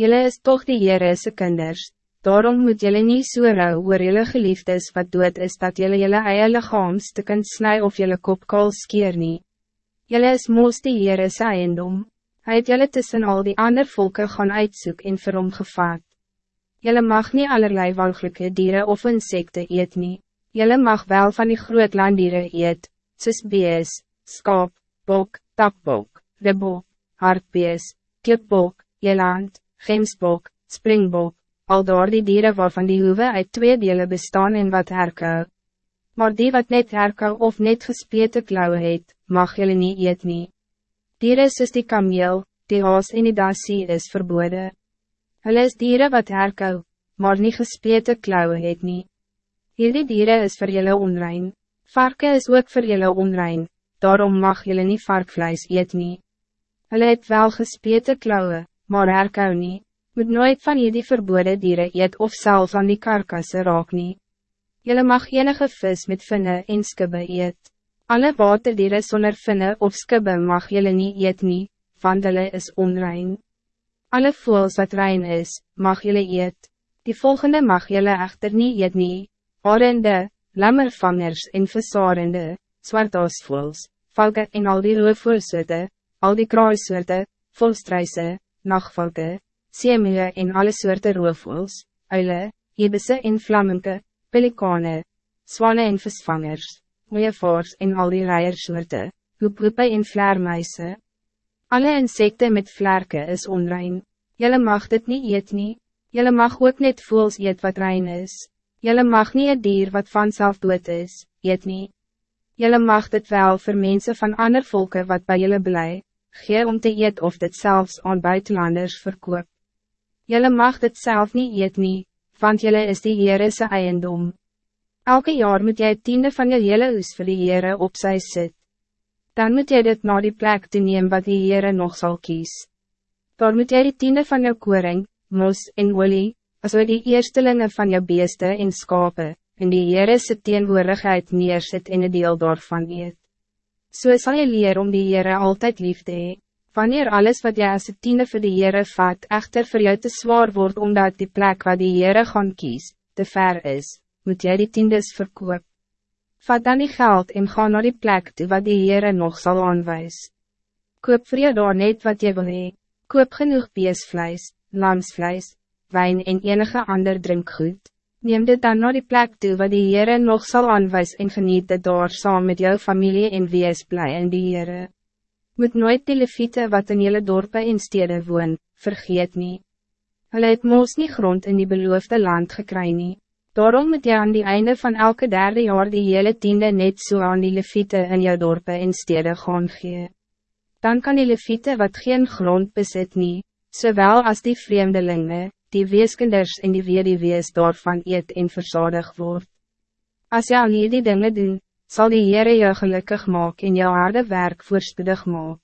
Jelle is toch die Heerese kinders, daarom moet jelle niet so rou oor jelle geliefdes wat dood is dat jelle jelle eie lichaamstukken snij of jelle kop kal skeer nie. Jelle is moos die Heerese eiendom, hy het jelle tussen al die ander volken gaan uitzoek en vir hom gevaat. Jelle mag niet allerlei walgelijke dieren of insecten eet nie, jelle mag wel van die groot landdieren eet, soos bees, skaap, bok, takbok, ribbok, hartbees, kipbok, jeland, gemsbok, springbok, al door die dieren waarvan die hoewe uit twee delen bestaan en wat herkou. Maar die wat net herkou of net gesplete klauwen het, mag jullie niet eet nie. Dieren soos die kameel, die haas en die dasie is verboden. Hulle is dieren wat herkou, maar niet gesplete klauwen het nie. Hierdie dieren is voor jullie onrein. Varken is ook voor jullie onrein, daarom mag jullie niet varkvlees eet nie. Hulle het wel gespete klauwen, maar herkou nie. Moet nooit van jullie verboden dieren eet of zelf van die karkasse raak nie. Jullie mag enige vis met vinne en skibbe eet. Alle waterdieren zonder vinne of skibbe mag jullie niet eet nie, want hulle is onrein. Alle voels wat rein is, mag jullie eet. Die volgende mag jullie echter niet eet nie. Arende, lammervangers en versarende, zwartasvoels, valke en al die roofvoelsoorte, al die kruissoorte, volstruise, nachtvalke, seemie en alle soorte roofvoels, uile, jebisse en vlammenke, pelikane, swane en visvangers, mooievaars en al die rijersoorte, hoephoepe en vleermuise. Alle insecten met vlerke is onrein, jelle mag dit niet eet nie, jelle mag ook net voels eet wat rein is. Jelle mag niet een dier wat vanzelf dood is, eet nie. Jelle mag dit wel voor mensen van ander volken wat bij jelle blij, gee om te eet of dit zelfs aan buitenlanders verkoop. Jelle mag dit zelf niet eet nie, want jelle is die Heerese eiendom. Elke jaar moet jy tiende van je hele oes vir die Heere op sy sit. Dan moet jy dit na die plek te neem wat die Heere nog zal kies. Daar moet jy die tiende van jou koring, mos en olie, as ook die eerstelingen van jou beeste en skape, en die Heerese teenwoordigheid neersit en een deel daarvan eet. So sal jy leer om die Heere altijd lief te hee. Wanneer alles wat jy as het tiende vir die Heere vat, echter voor jou te zwaar wordt omdat die plek waar die Heere gaan kies, te ver is, moet jy die tiendes verkoop. Vat dan die geld en ga naar die plek toe wat die Heere nog zal aanwijs. Koop vir jou daar net wat jy wil hee. Koop genoeg beesvleis, lamsvleis, wijn en enige ander drinkgoed. Neem dit dan naar die plek toe wat die Heere nog zal aanwijs en geniet dit daar saam met jou familie en wees blij in die Heere. Moet nooit die leviete wat in jylle dorpe en stede woon, vergeet nie. Hulle het moos nie grond in die beloofde land gekry nie. Daarom moet jy aan die einde van elke derde jaar die hele tiende net so aan die leviete in jou dorpe en stede gaan gee. Dan kan die leviete wat geen grond besit nie, zowel als die vreemdelingen, die weeskinders en die wees daarvan eet en verzadig word. Als jy al hierdie dinge doen, zal die Heere jou gelukkig maak en jou harde werk voorspoedig maak.